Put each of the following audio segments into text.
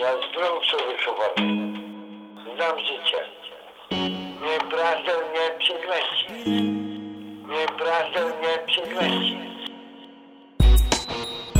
Ja zdrowcu wychowany. Znam życie. Nieprawdę nie przekręci. Nieprawdę nie przekręci.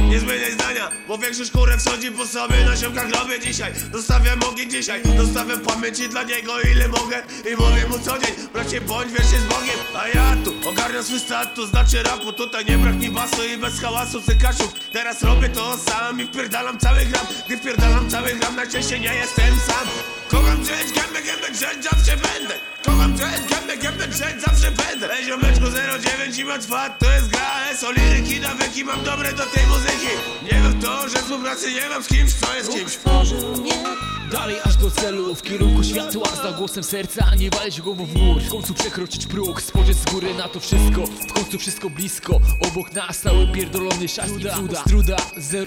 Nie zmieniaj zdania, bo większość kurę wschodzi po sobie Na siomkach robię dzisiaj, zostawiam ogień dzisiaj Zostawiam pamięci dla niego ile mogę I mówię mu co dzień, bracie bądź wiecznie z Bogiem. A ja tu ogarniam swój status, znaczy rapu Tutaj nie brak mi basu i bez hałasu cykaszów Teraz robię to sam i wpierdalam cały gram. Gdy wpierdalam cały gram, najczęściej nie jestem sam. Kocham drzeć, gębę, gębę drzeć, zawsze będę. Kocham drzeć, gębę, gębę drzeć, zawsze będę. Ej ziomeczku 09 i Matwat, to jest gra SO liryki, nawyki, mam dobre do tej muzyki. Nie wiem to, że współpracy nie mam z kimś, co jest kimś celu, w kierunku światła Za głosem serca, nie walić głową w mur. W końcu przekroczyć próg, spojrzeć z góry na to wszystko. W końcu wszystko blisko, obok nas stały pierdolony szaszki cuda. Struda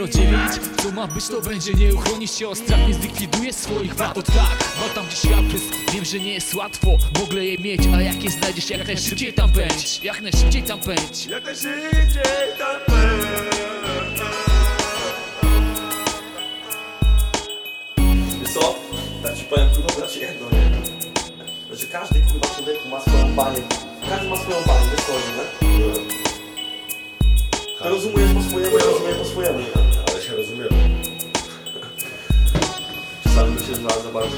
09, co ma być to będzie Nie uchronisz się od strat, nie zlikwiduje swoich wad. To tak, ma tam gdzieś światłysk Wiem, że nie jest łatwo w ogóle je mieć. A jak je znajdziesz, jak najszybciej tam pędź. Jak najszybciej tam pędź. Jak najszybciej tam Wiesz Tak ci powiem kurwa bracie jedno, nie? Że każdy kurwa człowieku ma swoją banię. Każdy ma swoją banię, wiesz co chodzi, nie? Ty rozumiesz po swojemu, ja rozumiem po swojemu, nie? Ale się rozumiemy. Czasami myślę, że za bardzo